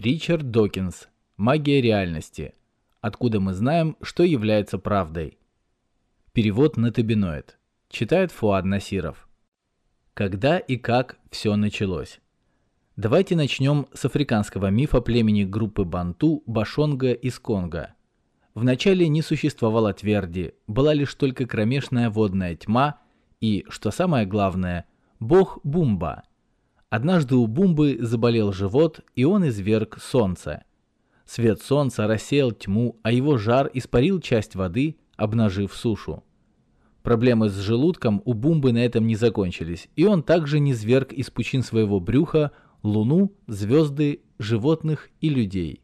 Ричард Докинс. Магия реальности. Откуда мы знаем, что является правдой. Перевод на табиноид. Читает Фуад Насиров. Когда и как все началось. Давайте начнем с африканского мифа племени группы Банту Башонга из Конго. Вначале не существовало тверди, была лишь только кромешная водная тьма и, что самое главное, бог Бумба. Однажды у Бумбы заболел живот, и он изверг солнце. Свет солнца рассеял тьму, а его жар испарил часть воды, обнажив сушу. Проблемы с желудком у Бумбы на этом не закончились, и он также не зверг из пучин своего брюха Луну, звезды, животных и людей.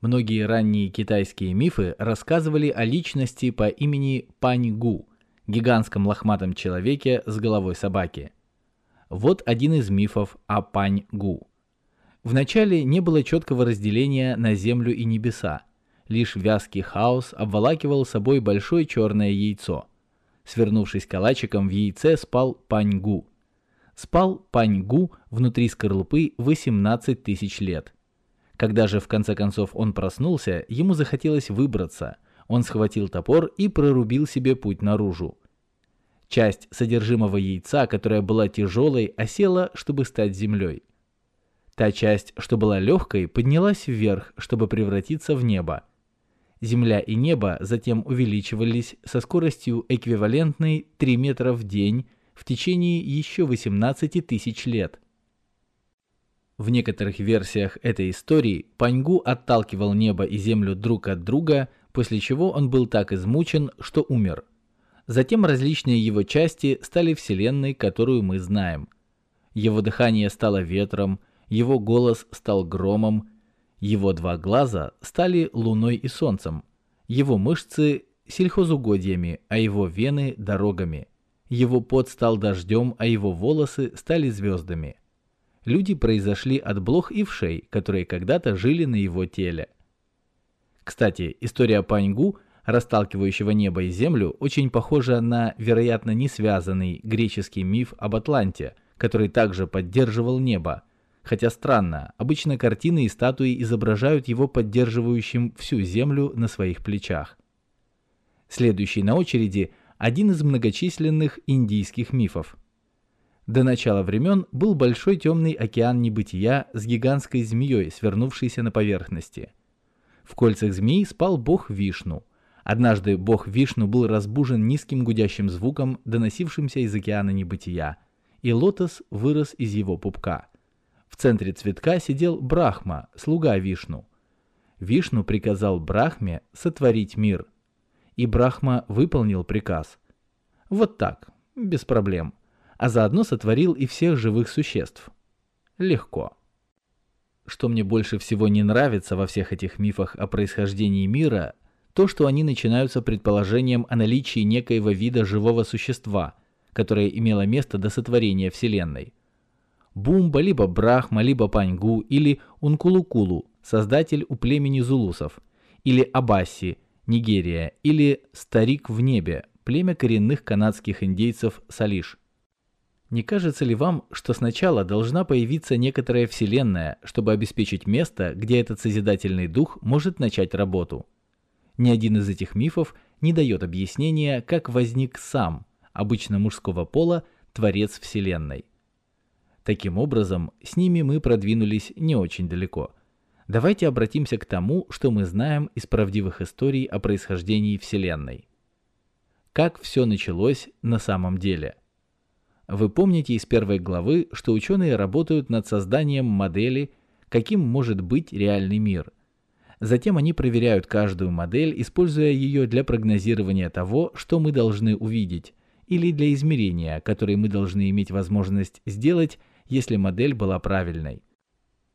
Многие ранние китайские мифы рассказывали о личности по имени Пань Гу, гигантском лохматом человеке с головой собаки. Вот один из мифов о Пань Гу. Вначале не было четкого разделения на землю и небеса. Лишь вязкий хаос обволакивал собой большое черное яйцо. Свернувшись калачиком в яйце спал Пань Гу. Спал Пань Гу внутри скорлупы 18 тысяч лет. Когда же в конце концов он проснулся, ему захотелось выбраться. Он схватил топор и прорубил себе путь наружу. Часть содержимого яйца, которая была тяжелой, осела, чтобы стать землей. Та часть, что была легкой, поднялась вверх, чтобы превратиться в небо. Земля и небо затем увеличивались со скоростью эквивалентной 3 метра в день в течение еще 18 тысяч лет. В некоторых версиях этой истории Паньгу отталкивал небо и землю друг от друга, после чего он был так измучен, что умер. Затем различные его части стали вселенной, которую мы знаем. Его дыхание стало ветром, его голос стал громом, его два глаза стали луной и солнцем, его мышцы сельхозугодьями, а его вены дорогами. Его пот стал дождем, а его волосы стали звездами. Люди произошли от блох и вшей, которые когда-то жили на его теле. Кстати, история Паньгу, расталкивающего небо и землю, очень похожа на, вероятно, не связанный греческий миф об Атланте, который также поддерживал небо. Хотя странно, обычно картины и статуи изображают его поддерживающим всю землю на своих плечах. Следующий на очереди один из многочисленных индийских мифов. До начала времен был большой темный океан небытия с гигантской змеей, свернувшейся на поверхности. В кольцах змеи спал бог Вишну. Однажды бог Вишну был разбужен низким гудящим звуком, доносившимся из океана небытия, и лотос вырос из его пупка. В центре цветка сидел Брахма, слуга Вишну. Вишну приказал Брахме сотворить мир – и Брахма выполнил приказ. Вот так, без проблем. А заодно сотворил и всех живых существ. Легко. Что мне больше всего не нравится во всех этих мифах о происхождении мира, то, что они начинаются предположением о наличии некоего вида живого существа, которое имело место до сотворения Вселенной. Бумба, либо Брахма, либо Паньгу, или Ункулукулу, создатель у племени зулусов, или Абасси, Нигерия, или «Старик в небе», племя коренных канадских индейцев Салиш. Не кажется ли вам, что сначала должна появиться некоторая вселенная, чтобы обеспечить место, где этот созидательный дух может начать работу? Ни один из этих мифов не дает объяснения, как возник сам, обычно мужского пола, творец вселенной. Таким образом, с ними мы продвинулись не очень далеко – Давайте обратимся к тому, что мы знаем из правдивых историй о происхождении Вселенной. Как все началось на самом деле? Вы помните из первой главы, что ученые работают над созданием модели, каким может быть реальный мир. Затем они проверяют каждую модель, используя ее для прогнозирования того, что мы должны увидеть, или для измерения, которые мы должны иметь возможность сделать, если модель была правильной.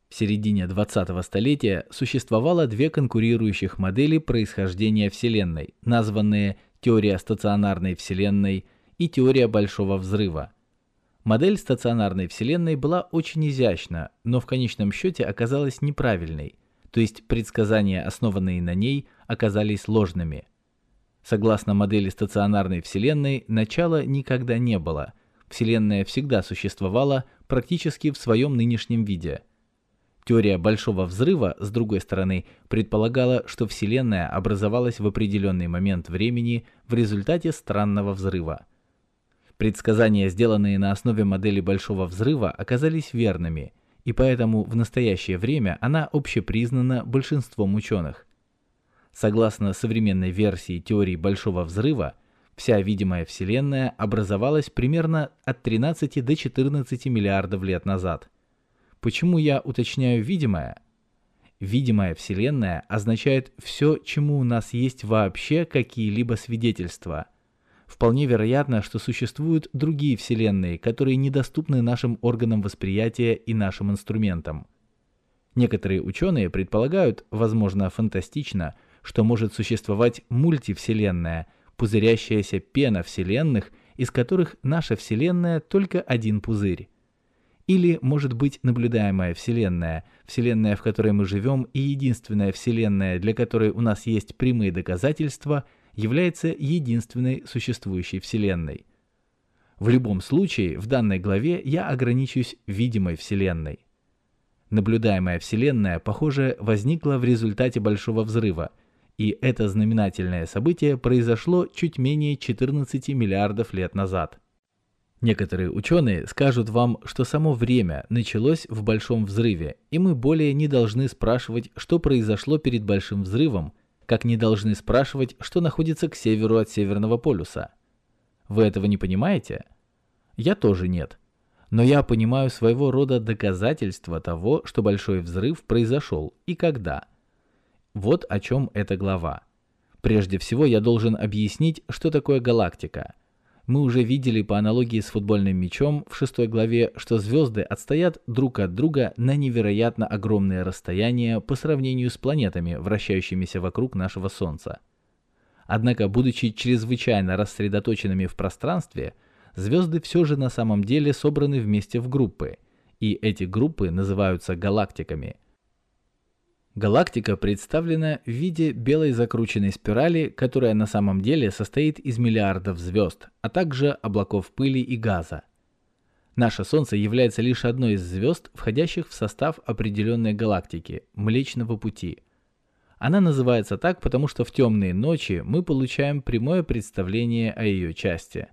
В середине 20-го столетия существовало две конкурирующих модели происхождения Вселенной, названные теория стационарной Вселенной и теория Большого Взрыва. Модель стационарной Вселенной была очень изящна, но в конечном счете оказалась неправильной, то есть предсказания, основанные на ней, оказались ложными. Согласно модели стационарной Вселенной, начала никогда не было. Вселенная всегда существовала практически в своем нынешнем виде – Теория Большого Взрыва, с другой стороны, предполагала, что Вселенная образовалась в определенный момент времени в результате странного взрыва. Предсказания, сделанные на основе модели Большого Взрыва, оказались верными, и поэтому в настоящее время она общепризнана большинством ученых. Согласно современной версии теории Большого Взрыва, вся видимая Вселенная образовалась примерно от 13 до 14 миллиардов лет назад – Почему я уточняю видимое? Видимая Вселенная означает все, чему у нас есть вообще какие-либо свидетельства. Вполне вероятно, что существуют другие Вселенные, которые недоступны нашим органам восприятия и нашим инструментам. Некоторые ученые предполагают, возможно фантастично, что может существовать мультивселенная, пузырящаяся пена вселенных, из которых наша Вселенная только один пузырь. Или, может быть, наблюдаемая Вселенная, Вселенная, в которой мы живем, и единственная Вселенная, для которой у нас есть прямые доказательства, является единственной существующей Вселенной. В любом случае, в данной главе я ограничусь видимой Вселенной. Наблюдаемая Вселенная, похоже, возникла в результате Большого Взрыва, и это знаменательное событие произошло чуть менее 14 миллиардов лет назад – Некоторые ученые скажут вам, что само время началось в Большом взрыве, и мы более не должны спрашивать, что произошло перед Большим взрывом, как не должны спрашивать, что находится к северу от Северного полюса. Вы этого не понимаете? Я тоже нет. Но я понимаю своего рода доказательства того, что Большой взрыв произошел и когда. Вот о чем эта глава. Прежде всего я должен объяснить, что такое галактика – мы уже видели по аналогии с футбольным мячом в шестой главе, что звезды отстоят друг от друга на невероятно огромные расстояния по сравнению с планетами, вращающимися вокруг нашего Солнца. Однако, будучи чрезвычайно рассредоточенными в пространстве, звезды все же на самом деле собраны вместе в группы, и эти группы называются галактиками – Галактика представлена в виде белой закрученной спирали, которая на самом деле состоит из миллиардов звезд, а также облаков пыли и газа. Наше Солнце является лишь одной из звезд, входящих в состав определенной галактики – Млечного Пути. Она называется так, потому что в темные ночи мы получаем прямое представление о ее части.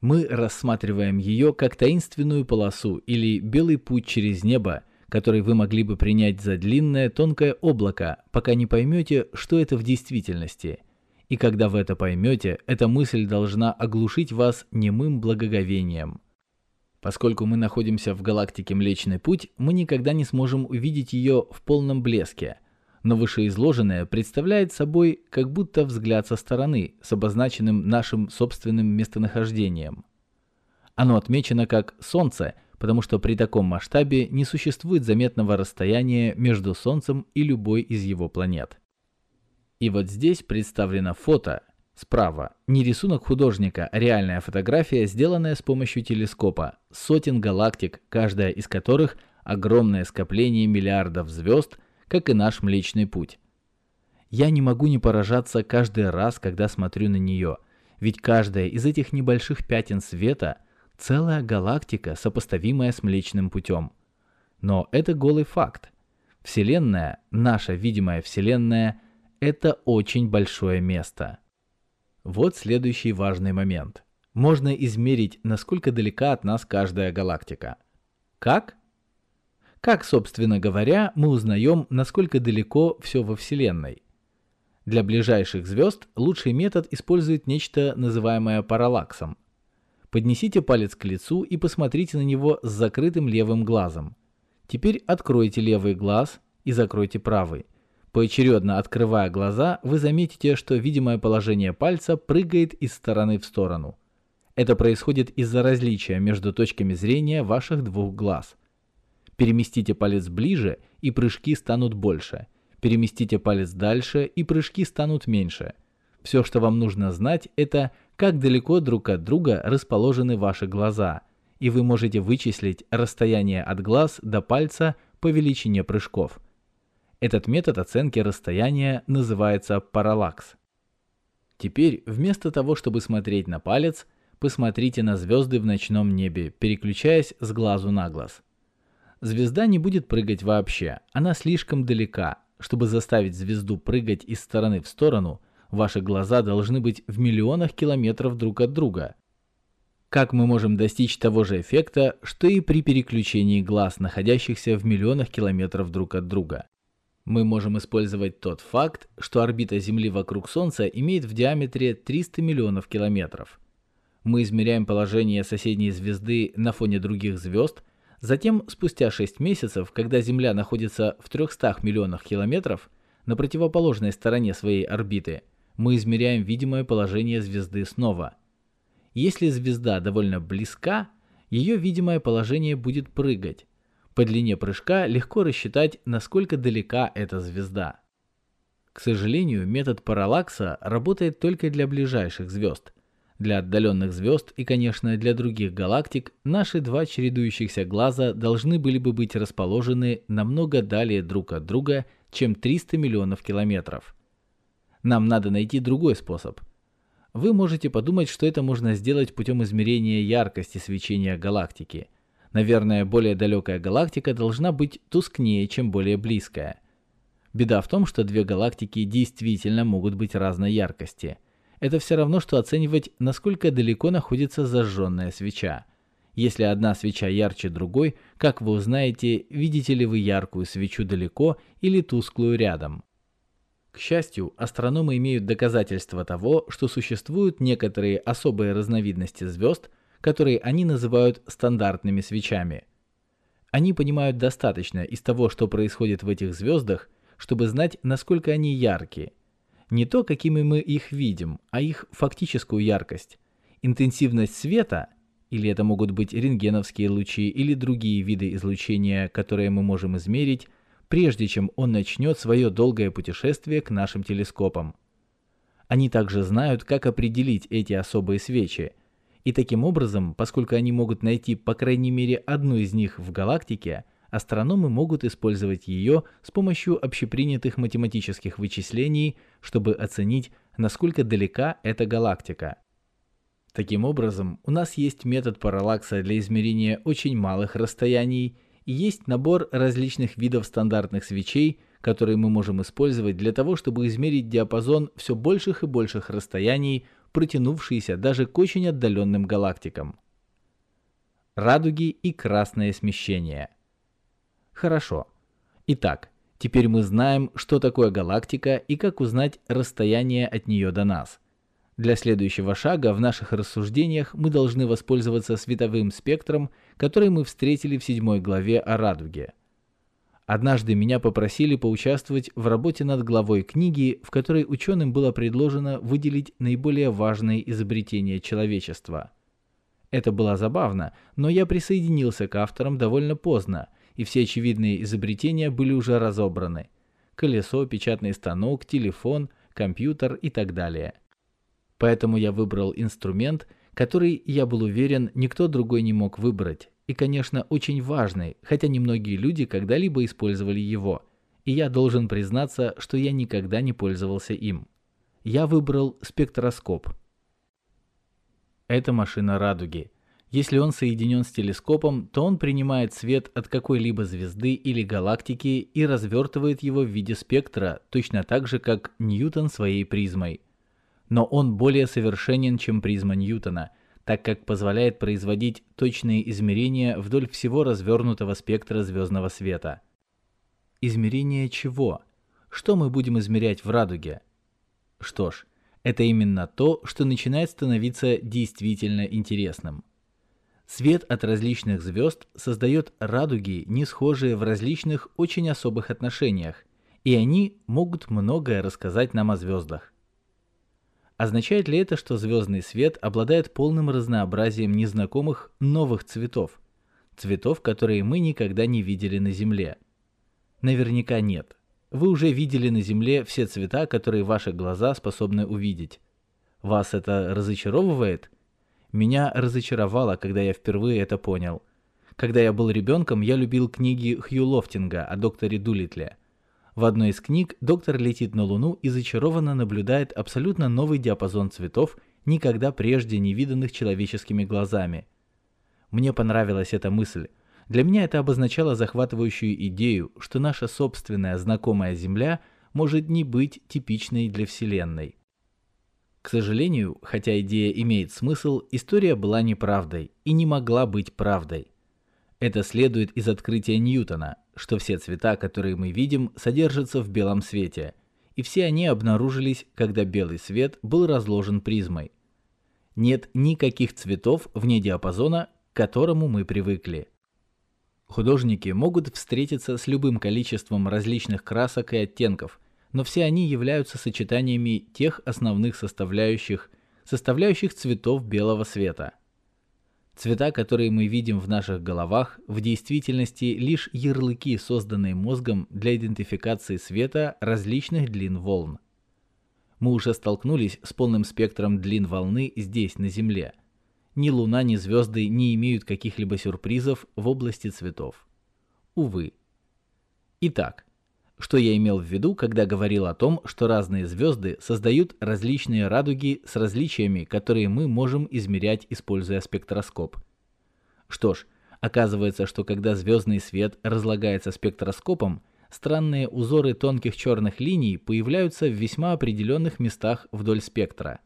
Мы рассматриваем ее как таинственную полосу или белый путь через небо – который вы могли бы принять за длинное тонкое облако, пока не поймете, что это в действительности. И когда вы это поймете, эта мысль должна оглушить вас немым благоговением. Поскольку мы находимся в галактике Млечный Путь, мы никогда не сможем увидеть ее в полном блеске. Но вышеизложенное представляет собой как будто взгляд со стороны, с обозначенным нашим собственным местонахождением. Оно отмечено как «Солнце», потому что при таком масштабе не существует заметного расстояния между Солнцем и любой из его планет. И вот здесь представлено фото, справа, не рисунок художника, а реальная фотография, сделанная с помощью телескопа, сотен галактик, каждая из которых огромное скопление миллиардов звезд, как и наш Млечный Путь. Я не могу не поражаться каждый раз, когда смотрю на нее, ведь каждая из этих небольших пятен света – Целая галактика, сопоставимая с Млечным Путем. Но это голый факт. Вселенная, наша видимая Вселенная, это очень большое место. Вот следующий важный момент. Можно измерить, насколько далека от нас каждая галактика. Как? Как, собственно говоря, мы узнаем, насколько далеко все во Вселенной? Для ближайших звезд лучший метод использует нечто называемое параллаксом – Поднесите палец к лицу и посмотрите на него с закрытым левым глазом. Теперь откройте левый глаз и закройте правый. Поочередно открывая глаза, вы заметите, что видимое положение пальца прыгает из стороны в сторону. Это происходит из-за различия между точками зрения ваших двух глаз. Переместите палец ближе, и прыжки станут больше. Переместите палец дальше, и прыжки станут меньше. Все, что вам нужно знать, это – как далеко друг от друга расположены ваши глаза, и вы можете вычислить расстояние от глаз до пальца по величине прыжков. Этот метод оценки расстояния называется параллакс. Теперь вместо того, чтобы смотреть на палец, посмотрите на звезды в ночном небе, переключаясь с глазу на глаз. Звезда не будет прыгать вообще, она слишком далека. Чтобы заставить звезду прыгать из стороны в сторону, ваши глаза должны быть в миллионах километров друг от друга. Как мы можем достичь того же эффекта, что и при переключении глаз, находящихся в миллионах километров друг от друга? Мы можем использовать тот факт, что орбита Земли вокруг Солнца имеет в диаметре 300 миллионов километров. Мы измеряем положение соседней звезды на фоне других звезд, затем, спустя 6 месяцев, когда Земля находится в 300 миллионах километров, на противоположной стороне своей орбиты, мы измеряем видимое положение звезды снова. Если звезда довольно близка, ее видимое положение будет прыгать, по длине прыжка легко рассчитать, насколько далека эта звезда. К сожалению, метод параллакса работает только для ближайших звезд. Для отдаленных звезд и, конечно, для других галактик наши два чередующихся глаза должны были бы быть расположены намного далее друг от друга, чем 300 миллионов километров. Нам надо найти другой способ. Вы можете подумать, что это можно сделать путем измерения яркости свечения галактики – Наверное, более далекая галактика должна быть тускнее, чем более близкая. Беда в том, что две галактики действительно могут быть разной яркости. Это все равно, что оценивать, насколько далеко находится зажженная свеча. Если одна свеча ярче другой, как вы узнаете, видите ли вы яркую свечу далеко или тусклую рядом? К счастью, астрономы имеют доказательства того, что существуют некоторые особые разновидности звезд, которые они называют стандартными свечами. Они понимают достаточно из того, что происходит в этих звездах, чтобы знать, насколько они яркие. Не то, какими мы их видим, а их фактическую яркость. Интенсивность света, или это могут быть рентгеновские лучи или другие виды излучения, которые мы можем измерить, прежде чем он начнет свое долгое путешествие к нашим телескопам. Они также знают, как определить эти особые свечи – и таким образом, поскольку они могут найти по крайней мере одну из них в галактике, астрономы могут использовать ее с помощью общепринятых математических вычислений, чтобы оценить, насколько далека эта галактика. Таким образом, у нас есть метод параллакса для измерения очень малых расстояний есть набор различных видов стандартных свечей, которые мы можем использовать для того, чтобы измерить диапазон все больших и больших расстояний протянувшиеся даже к очень отдаленным галактикам. Радуги и красное смещение. Хорошо. Итак, теперь мы знаем, что такое галактика и как узнать расстояние от нее до нас. Для следующего шага в наших рассуждениях мы должны воспользоваться световым спектром, который мы встретили в седьмой главе о радуге – Однажды меня попросили поучаствовать в работе над главой книги, в которой ученым было предложено выделить наиболее важные изобретения человечества. Это было забавно, но я присоединился к авторам довольно поздно, и все очевидные изобретения были уже разобраны. Колесо, печатный станок, телефон, компьютер и так далее. Поэтому я выбрал инструмент, который, я был уверен, никто другой не мог выбрать, и, конечно, очень важный, хотя немногие люди когда-либо использовали его, и я должен признаться, что я никогда не пользовался им. Я выбрал спектроскоп. Это машина радуги. Если он соединен с телескопом, то он принимает свет от какой-либо звезды или галактики и развертывает его в виде спектра, точно так же, как Ньютон своей призмой. Но он более совершенен, чем призма Ньютона – так как позволяет производить точные измерения вдоль всего развернутого спектра звездного света. Измерение чего? Что мы будем измерять в радуге? Что ж, это именно то, что начинает становиться действительно интересным. Свет от различных звезд создает радуги, не схожие в различных очень особых отношениях, и они могут многое рассказать нам о звездах. Означает ли это, что звездный свет обладает полным разнообразием незнакомых новых цветов? Цветов, которые мы никогда не видели на Земле? Наверняка нет. Вы уже видели на Земле все цвета, которые ваши глаза способны увидеть. Вас это разочаровывает? Меня разочаровало, когда я впервые это понял. Когда я был ребенком, я любил книги Хью Лофтинга о докторе Дулитле – в одной из книг доктор летит на Луну и зачарованно наблюдает абсолютно новый диапазон цветов, никогда прежде не виданных человеческими глазами. Мне понравилась эта мысль. Для меня это обозначало захватывающую идею, что наша собственная знакомая Земля может не быть типичной для Вселенной. К сожалению, хотя идея имеет смысл, история была неправдой и не могла быть правдой. Это следует из открытия Ньютона, что все цвета, которые мы видим, содержатся в белом свете, и все они обнаружились, когда белый свет был разложен призмой. Нет никаких цветов вне диапазона, к которому мы привыкли. Художники могут встретиться с любым количеством различных красок и оттенков, но все они являются сочетаниями тех основных составляющих, составляющих цветов белого света – Цвета, которые мы видим в наших головах, в действительности лишь ярлыки, созданные мозгом для идентификации света различных длин волн. Мы уже столкнулись с полным спектром длин волны здесь, на Земле. Ни Луна, ни звезды не имеют каких-либо сюрпризов в области цветов. Увы. Итак, что я имел в виду, когда говорил о том, что разные звезды создают различные радуги с различиями, которые мы можем измерять, используя спектроскоп? Что ж, оказывается, что когда звездный свет разлагается спектроскопом, странные узоры тонких черных линий появляются в весьма определенных местах вдоль спектра.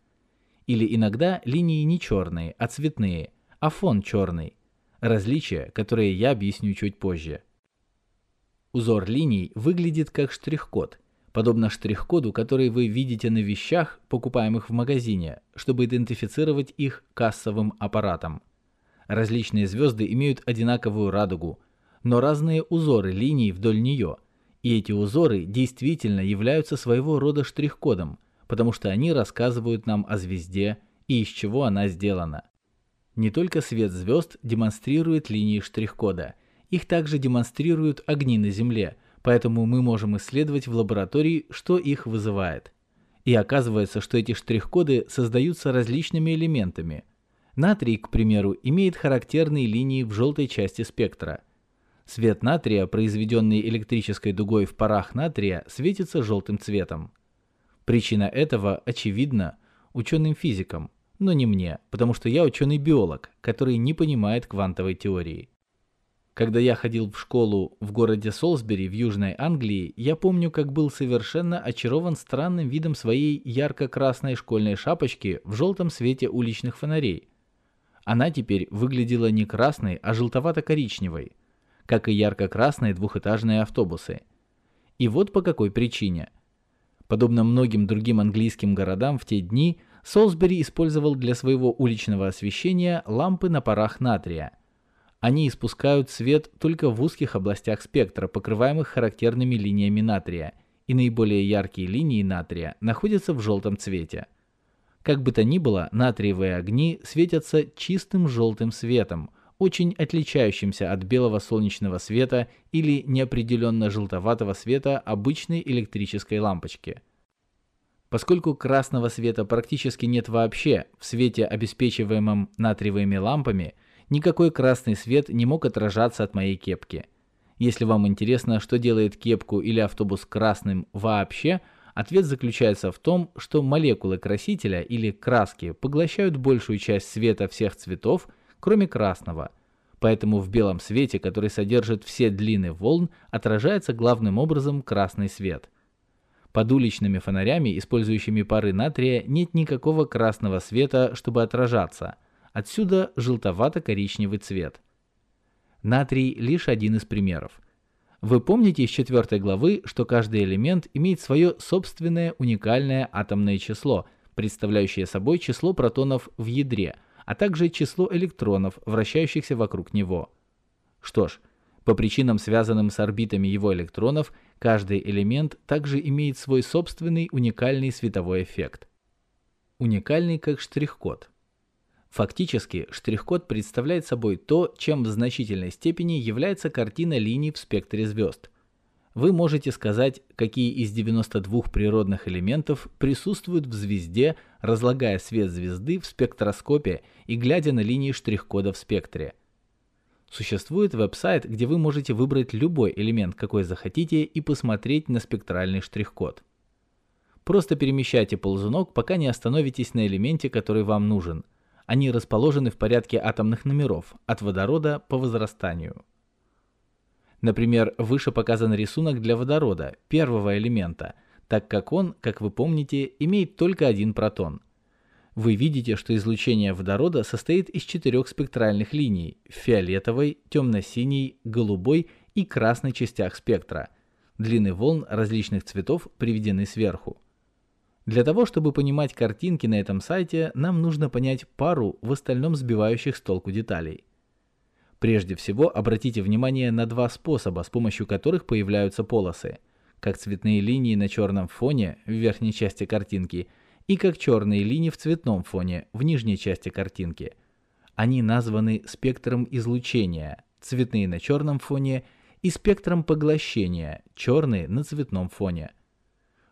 Или иногда линии не черные, а цветные, а фон черный. Различия, которые я объясню чуть позже. Узор линий выглядит как штрих-код, подобно штрих-коду, который вы видите на вещах, покупаемых в магазине, чтобы идентифицировать их кассовым аппаратом. Различные звезды имеют одинаковую радугу, но разные узоры линий вдоль нее, и эти узоры действительно являются своего рода штрих-кодом, потому что они рассказывают нам о звезде и из чего она сделана. Не только свет звезд демонстрирует линии штрих-кода – их также демонстрируют огни на Земле, поэтому мы можем исследовать в лаборатории, что их вызывает. И оказывается, что эти штрих-коды создаются различными элементами. Натрий, к примеру, имеет характерные линии в желтой части спектра. Свет натрия, произведенный электрической дугой в парах натрия, светится желтым цветом. Причина этого очевидна ученым-физикам, но не мне, потому что я ученый-биолог, который не понимает квантовой теории. Когда я ходил в школу в городе Солсбери в Южной Англии, я помню, как был совершенно очарован странным видом своей ярко-красной школьной шапочки в желтом свете уличных фонарей. Она теперь выглядела не красной, а желтовато-коричневой, как и ярко-красные двухэтажные автобусы. И вот по какой причине. Подобно многим другим английским городам в те дни, Солсбери использовал для своего уличного освещения лампы на парах натрия – они испускают свет только в узких областях спектра, покрываемых характерными линиями натрия, и наиболее яркие линии натрия находятся в желтом цвете. Как бы то ни было, натриевые огни светятся чистым желтым светом, очень отличающимся от белого солнечного света или неопределенно желтоватого света обычной электрической лампочки. Поскольку красного света практически нет вообще в свете, обеспечиваемом натриевыми лампами – Никакой красный свет не мог отражаться от моей кепки. Если вам интересно, что делает кепку или автобус красным вообще, ответ заключается в том, что молекулы красителя или краски поглощают большую часть света всех цветов, кроме красного. Поэтому в белом свете, который содержит все длины волн, отражается главным образом красный свет. Под уличными фонарями, использующими пары натрия, нет никакого красного света, чтобы отражаться – Отсюда желтовато-коричневый цвет. Натрий лишь один из примеров. Вы помните из четвертой главы, что каждый элемент имеет свое собственное уникальное атомное число, представляющее собой число протонов в ядре, а также число электронов, вращающихся вокруг него. Что ж, по причинам, связанным с орбитами его электронов, каждый элемент также имеет свой собственный уникальный световой эффект. Уникальный как штрих-код. Фактически, штрих-код представляет собой то, чем в значительной степени является картина линий в спектре звезд. Вы можете сказать, какие из 92 природных элементов присутствуют в звезде, разлагая свет звезды в спектроскопе и глядя на линии штрих-кода в спектре. Существует веб-сайт, где вы можете выбрать любой элемент, какой захотите, и посмотреть на спектральный штрих-код. Просто перемещайте ползунок, пока не остановитесь на элементе, который вам нужен – они расположены в порядке атомных номеров, от водорода по возрастанию. Например, выше показан рисунок для водорода, первого элемента, так как он, как вы помните, имеет только один протон. Вы видите, что излучение водорода состоит из четырех спектральных линий – фиолетовой, темно-синей, голубой и красной частях спектра. Длины волн различных цветов приведены сверху. Для того, чтобы понимать картинки на этом сайте, нам нужно понять пару в остальном сбивающих с толку деталей. Прежде всего, обратите внимание на два способа, с помощью которых появляются полосы, как цветные линии на черном фоне в верхней части картинки и как черные линии в цветном фоне в нижней части картинки. Они названы спектром излучения, цветные на черном фоне, и спектром поглощения, черные на цветном фоне.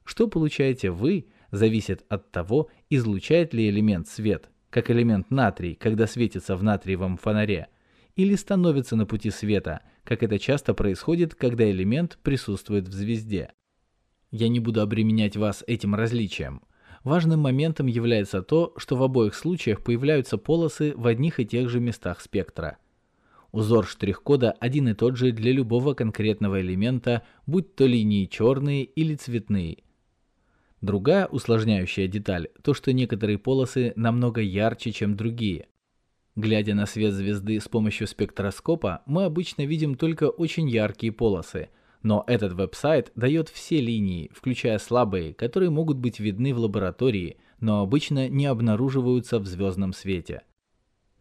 Что получаете вы, зависит от того, излучает ли элемент свет, как элемент натрий, когда светится в натриевом фонаре – или становится на пути света, как это часто происходит, когда элемент присутствует в звезде. Я не буду обременять вас этим различием. Важным моментом является то, что в обоих случаях появляются полосы в одних и тех же местах спектра. Узор штрих-кода один и тот же для любого конкретного элемента, будь то линии черные или цветные. Другая усложняющая деталь – то, что некоторые полосы намного ярче, чем другие. Глядя на свет звезды с помощью спектроскопа, мы обычно видим только очень яркие полосы, но этот веб-сайт дает все линии, включая слабые, которые могут быть видны в лаборатории, но обычно не обнаруживаются в звездном свете.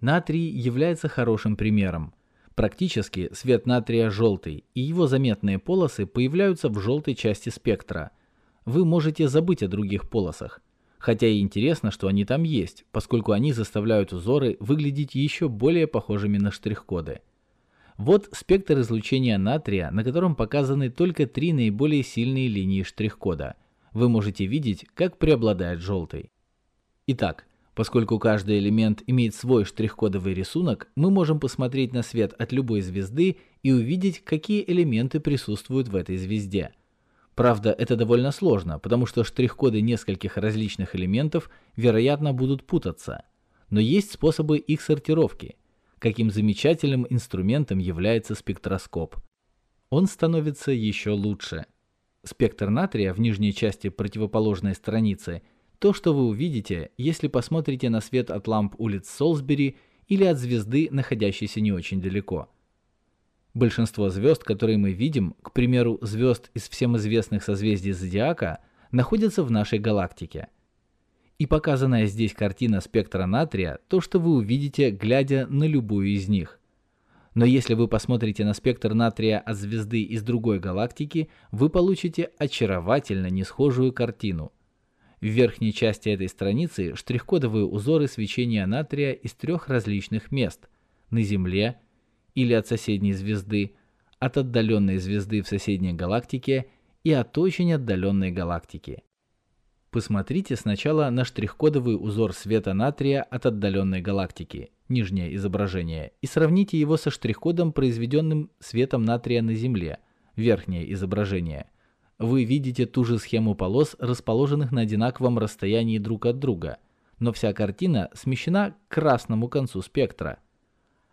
Натрий является хорошим примером. Практически свет натрия желтый, и его заметные полосы появляются в желтой части спектра. Вы можете забыть о других полосах. Хотя и интересно, что они там есть, поскольку они заставляют узоры выглядеть еще более похожими на штрих-коды. Вот спектр излучения натрия, на котором показаны только три наиболее сильные линии штрих-кода. Вы можете видеть, как преобладает желтый. Итак, поскольку каждый элемент имеет свой штрих-кодовый рисунок, мы можем посмотреть на свет от любой звезды и увидеть, какие элементы присутствуют в этой звезде – Правда, это довольно сложно, потому что штрих-коды нескольких различных элементов, вероятно, будут путаться. Но есть способы их сортировки. Каким замечательным инструментом является спектроскоп. Он становится еще лучше. Спектр натрия в нижней части противоположной страницы – то, что вы увидите, если посмотрите на свет от ламп улиц Солсбери или от звезды, находящейся не очень далеко – Большинство звезд, которые мы видим, к примеру, звезд из всем известных созвездий Зодиака, находятся в нашей галактике. И показанная здесь картина спектра натрия – то, что вы увидите, глядя на любую из них. Но если вы посмотрите на спектр натрия от звезды из другой галактики, вы получите очаровательно несхожую картину. В верхней части этой страницы штрих-кодовые узоры свечения натрия из трех различных мест – на Земле, или от соседней звезды, от отдаленной звезды в соседней галактике и от очень отдаленной галактики. Посмотрите сначала на штрих-кодовый узор света натрия от отдаленной галактики, нижнее изображение, и сравните его со штрих-кодом, произведенным светом натрия на Земле, верхнее изображение. Вы видите ту же схему полос, расположенных на одинаковом расстоянии друг от друга, но вся картина смещена к красному концу спектра –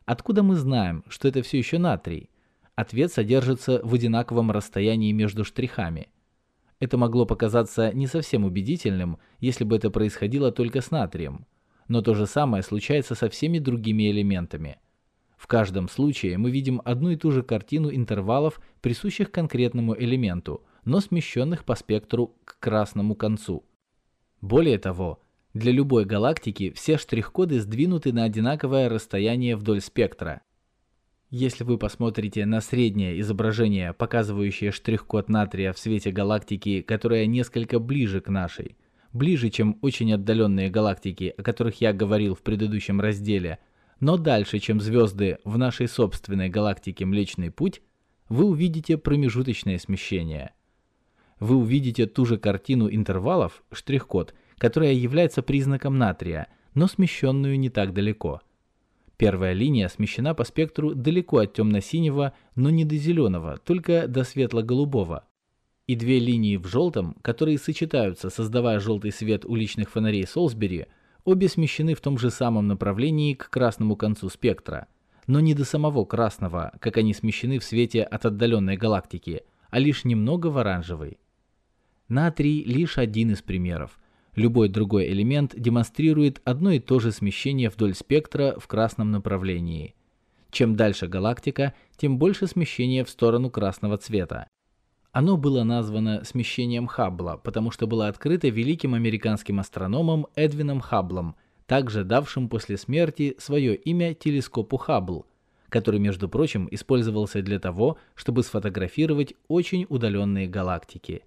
Откуда мы знаем, что это все еще натрий? Ответ содержится в одинаковом расстоянии между штрихами. Это могло показаться не совсем убедительным, если бы это происходило только с натрием. Но то же самое случается со всеми другими элементами. В каждом случае мы видим одну и ту же картину интервалов, присущих конкретному элементу, но смещенных по спектру к красному концу. Более того, для любой галактики все штрих-коды сдвинуты на одинаковое расстояние вдоль спектра. Если вы посмотрите на среднее изображение, показывающее штрих-код натрия в свете галактики, которая несколько ближе к нашей, ближе, чем очень отдаленные галактики, о которых я говорил в предыдущем разделе, но дальше, чем звезды в нашей собственной галактике Млечный Путь, вы увидите промежуточное смещение. Вы увидите ту же картину интервалов, штрих-код, которая является признаком натрия, но смещенную не так далеко. Первая линия смещена по спектру далеко от темно-синего, но не до зеленого, только до светло-голубого. И две линии в желтом, которые сочетаются, создавая желтый свет уличных фонарей Солсбери, обе смещены в том же самом направлении к красному концу спектра. но не до самого красного, как они смещены в свете от отдаленной галактики, а лишь немного в оранжевый. Натрий лишь один из примеров. Любой другой элемент демонстрирует одно и то же смещение вдоль спектра в красном направлении. Чем дальше галактика, тем больше смещение в сторону красного цвета. Оно было названо смещением Хаббла, потому что было открыто великим американским астрономом Эдвином Хабблом, также давшим после смерти свое имя телескопу Хаббл, который, между прочим, использовался для того, чтобы сфотографировать очень удаленные галактики.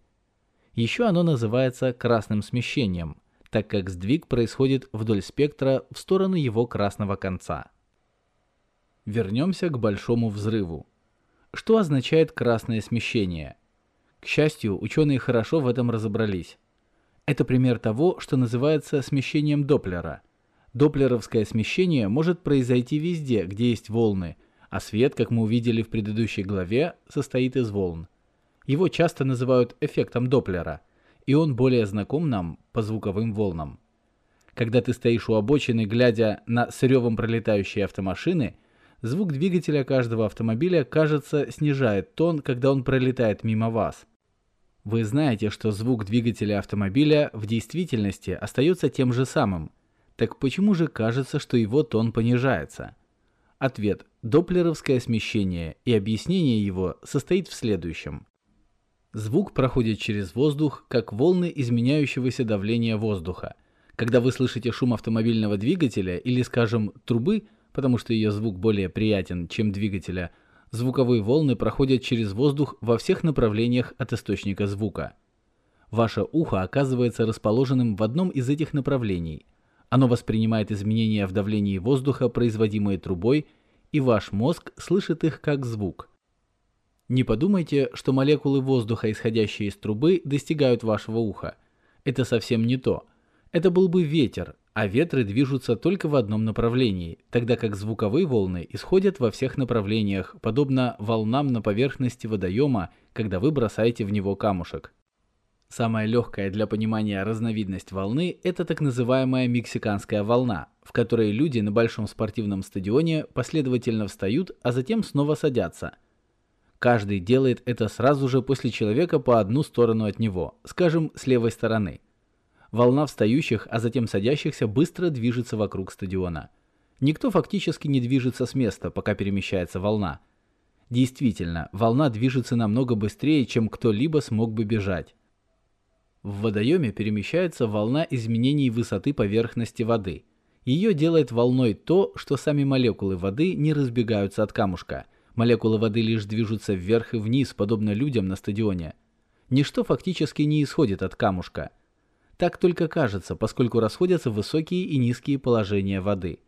Еще оно называется красным смещением, так как сдвиг происходит вдоль спектра в сторону его красного конца. Вернемся к Большому взрыву. Что означает красное смещение – к счастью, ученые хорошо в этом разобрались. Это пример того, что называется смещением Доплера. Доплеровское смещение может произойти везде, где есть волны, а свет, как мы увидели в предыдущей главе, состоит из волн. Его часто называют эффектом Доплера, и он более знаком нам по звуковым волнам. Когда ты стоишь у обочины, глядя на с ревом пролетающие автомашины – звук двигателя каждого автомобиля, кажется, снижает тон, когда он пролетает мимо вас. Вы знаете, что звук двигателя автомобиля в действительности остается тем же самым. Так почему же кажется, что его тон понижается? Ответ – доплеровское смещение, и объяснение его состоит в следующем. Звук проходит через воздух, как волны изменяющегося давления воздуха. Когда вы слышите шум автомобильного двигателя или, скажем, трубы – потому что ее звук более приятен, чем двигателя, звуковые волны проходят через воздух во всех направлениях от источника звука. Ваше ухо оказывается расположенным в одном из этих направлений. Оно воспринимает изменения в давлении воздуха, производимые трубой, и ваш мозг слышит их как звук. Не подумайте, что молекулы воздуха, исходящие из трубы, достигают вашего уха. Это совсем не то. Это был бы ветер, а ветры движутся только в одном направлении, тогда как звуковые волны исходят во всех направлениях, подобно волнам на поверхности водоема, когда вы бросаете в него камушек. Самая легкая для понимания разновидность волны – это так называемая мексиканская волна, в которой люди на большом спортивном стадионе последовательно встают, а затем снова садятся. Каждый делает это сразу же после человека по одну сторону от него, скажем, с левой стороны – Волна встающих, а затем садящихся быстро движется вокруг стадиона. Никто фактически не движется с места, пока перемещается волна. Действительно, волна движется намного быстрее, чем кто-либо смог бы бежать. В водоеме перемещается волна изменений высоты поверхности воды. Ее делает волной то, что сами молекулы воды не разбегаются от камушка. Молекулы воды лишь движутся вверх и вниз, подобно людям на стадионе. Ничто фактически не исходит от камушка – так только кажется, поскольку расходятся высокие и низкие положения воды.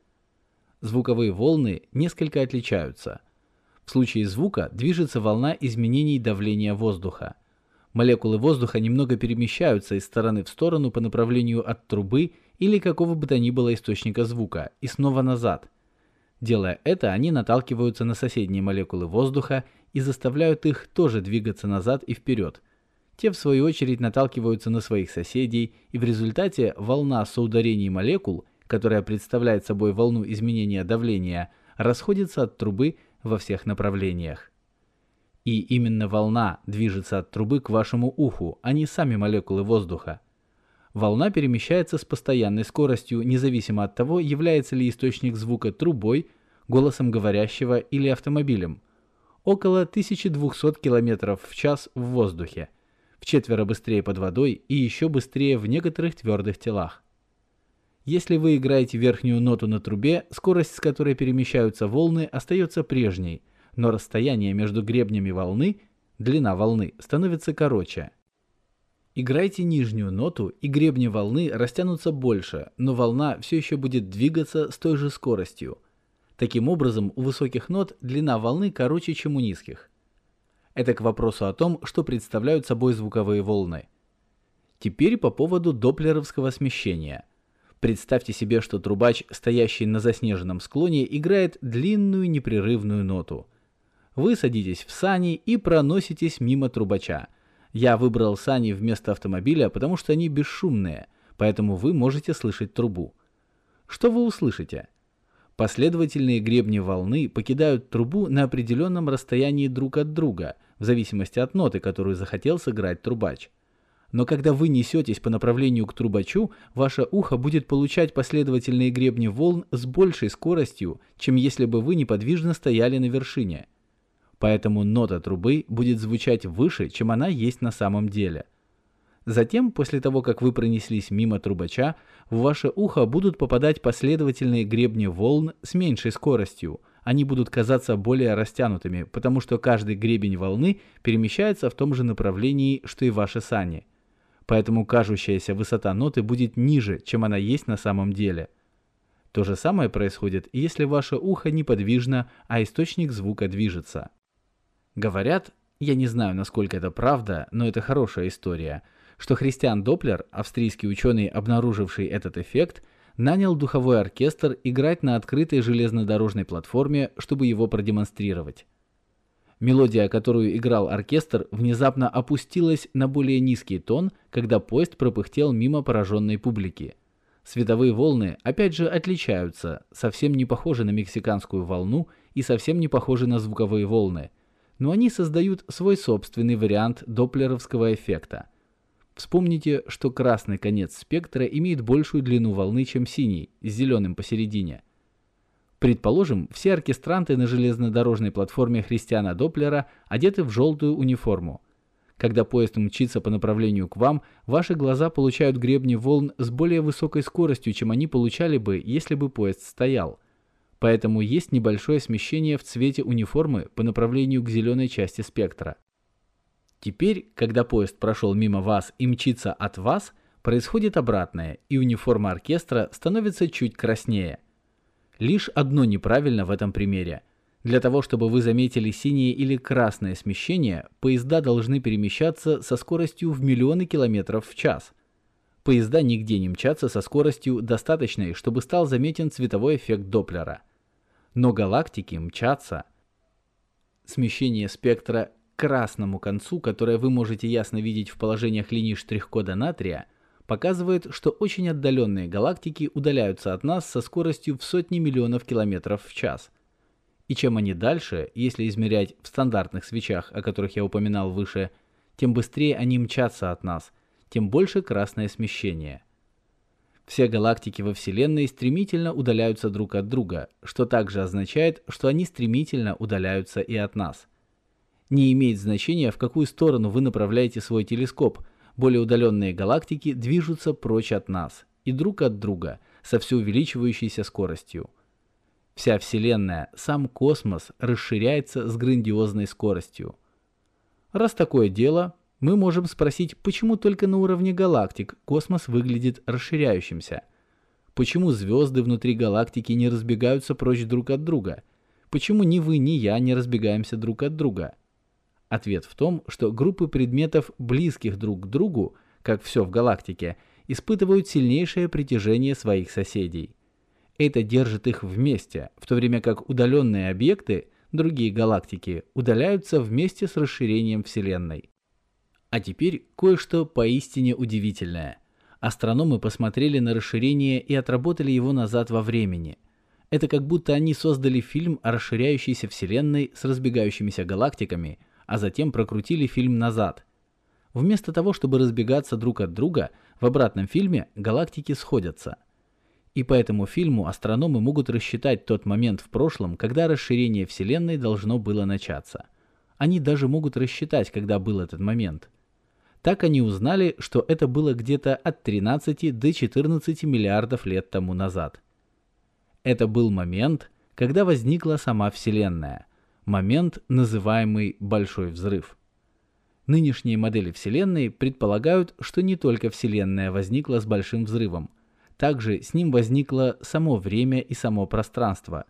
Звуковые волны несколько отличаются. В случае звука движется волна изменений давления воздуха. Молекулы воздуха немного перемещаются из стороны в сторону по направлению от трубы или какого бы то ни было источника звука и снова назад. Делая это, они наталкиваются на соседние молекулы воздуха и заставляют их тоже двигаться назад и вперед – те, в свою очередь, наталкиваются на своих соседей, и в результате волна соударений молекул, которая представляет собой волну изменения давления, расходится от трубы во всех направлениях. И именно волна движется от трубы к вашему уху, а не сами молекулы воздуха. Волна перемещается с постоянной скоростью, независимо от того, является ли источник звука трубой, голосом говорящего или автомобилем. Около 1200 км в час в воздухе – в четверо быстрее под водой и еще быстрее в некоторых твердых телах. Если вы играете верхнюю ноту на трубе, скорость, с которой перемещаются волны, остается прежней, но расстояние между гребнями волны, длина волны, становится короче. Играйте нижнюю ноту, и гребни волны растянутся больше, но волна все еще будет двигаться с той же скоростью. Таким образом, у высоких нот длина волны короче, чем у низких. Это к вопросу о том, что представляют собой звуковые волны. Теперь по поводу доплеровского смещения. Представьте себе, что трубач, стоящий на заснеженном склоне, играет длинную непрерывную ноту. Вы садитесь в сани и проноситесь мимо трубача. Я выбрал сани вместо автомобиля, потому что они бесшумные, поэтому вы можете слышать трубу. Что вы услышите? Последовательные гребни волны покидают трубу на определенном расстоянии друг от друга, в зависимости от ноты, которую захотел сыграть трубач. Но когда вы несетесь по направлению к трубачу, ваше ухо будет получать последовательные гребни волн с большей скоростью, чем если бы вы неподвижно стояли на вершине. Поэтому нота трубы будет звучать выше, чем она есть на самом деле. Затем, после того, как вы пронеслись мимо трубача, в ваше ухо будут попадать последовательные гребни волн с меньшей скоростью. Они будут казаться более растянутыми, потому что каждый гребень волны перемещается в том же направлении, что и ваши сани поэтому кажущаяся высота ноты будет ниже, чем она есть на самом деле. То же самое происходит, если ваше ухо неподвижно, а источник звука движется. Говорят, я не знаю, насколько это правда, но это хорошая история, что Христиан Доплер, австрийский ученый, обнаруживший этот эффект, нанял духовой оркестр играть на открытой железнодорожной платформе, чтобы его продемонстрировать. Мелодия, которую играл оркестр, внезапно опустилась на более низкий тон, когда поезд пропыхтел мимо пораженной публики. Световые волны опять же отличаются, совсем не похожи на мексиканскую волну и совсем не похожи на звуковые волны, но они создают свой собственный вариант доплеровского эффекта. Вспомните, что красный конец спектра имеет большую длину волны, чем синий, с зеленым посередине – Предположим, все оркестранты на железнодорожной платформе Христиана Доплера одеты в желтую униформу. Когда поезд мчится по направлению к вам, ваши глаза получают гребни волн с более высокой скоростью, чем они получали бы, если бы поезд стоял. Поэтому есть небольшое смещение в цвете униформы по направлению к зеленой части спектра. Теперь, когда поезд прошел мимо вас и мчится от вас, происходит обратное, и униформа оркестра становится чуть краснее – Лишь одно неправильно в этом примере. Для того, чтобы вы заметили синее или красное смещение, поезда должны перемещаться со скоростью в миллионы километров в час. Поезда нигде не мчатся со скоростью, достаточной, чтобы стал заметен цветовой эффект Доплера. Но галактики мчатся. Смещение спектра к красному концу, которое вы можете ясно видеть в положениях линий штрих-кода натрия – показывает, что очень отдаленные галактики удаляются от нас со скоростью в сотни миллионов километров в час. И чем они дальше, если измерять в стандартных свечах, о которых я упоминал выше, тем быстрее они мчатся от нас, тем больше красное смещение. Все галактики во Вселенной стремительно удаляются друг от друга, что также означает, что они стремительно удаляются и от нас. Не имеет значения, в какую сторону вы направляете свой телескоп – более удаленные галактики движутся прочь от нас и друг от друга со все увеличивающейся скоростью. Вся Вселенная, сам космос расширяется с грандиозной скоростью. Раз такое дело, мы можем спросить, почему только на уровне галактик космос выглядит расширяющимся? Почему звезды внутри галактики не разбегаются прочь друг от друга? Почему ни вы, ни я не разбегаемся друг от друга? Ответ в том, что группы предметов, близких друг к другу, как все в галактике, испытывают сильнейшее притяжение своих соседей. Это держит их вместе, в то время как удаленные объекты, другие галактики, удаляются вместе с расширением Вселенной. А теперь кое-что поистине удивительное. Астрономы посмотрели на расширение и отработали его назад во времени. Это как будто они создали фильм о расширяющейся Вселенной с разбегающимися галактиками – а затем прокрутили фильм назад. Вместо того, чтобы разбегаться друг от друга, в обратном фильме галактики сходятся. И по этому фильму астрономы могут рассчитать тот момент в прошлом, когда расширение Вселенной должно было начаться. Они даже могут рассчитать, когда был этот момент. Так они узнали, что это было где-то от 13 до 14 миллиардов лет тому назад. Это был момент, когда возникла сама Вселенная момент, называемый «большой взрыв». Нынешние модели Вселенной предполагают, что не только Вселенная возникла с большим взрывом, также с ним возникло само время и само пространство.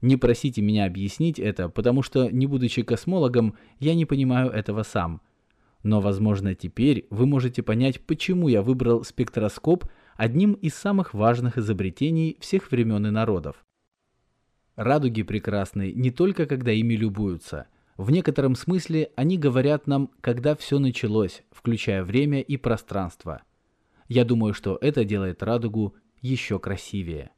Не просите меня объяснить это, потому что, не будучи космологом, я не понимаю этого сам. Но, возможно, теперь вы можете понять, почему я выбрал спектроскоп одним из самых важных изобретений всех времен и народов. Радуги прекрасны не только когда ими любуются. В некотором смысле они говорят нам, когда все началось, включая время и пространство. Я думаю, что это делает радугу еще красивее.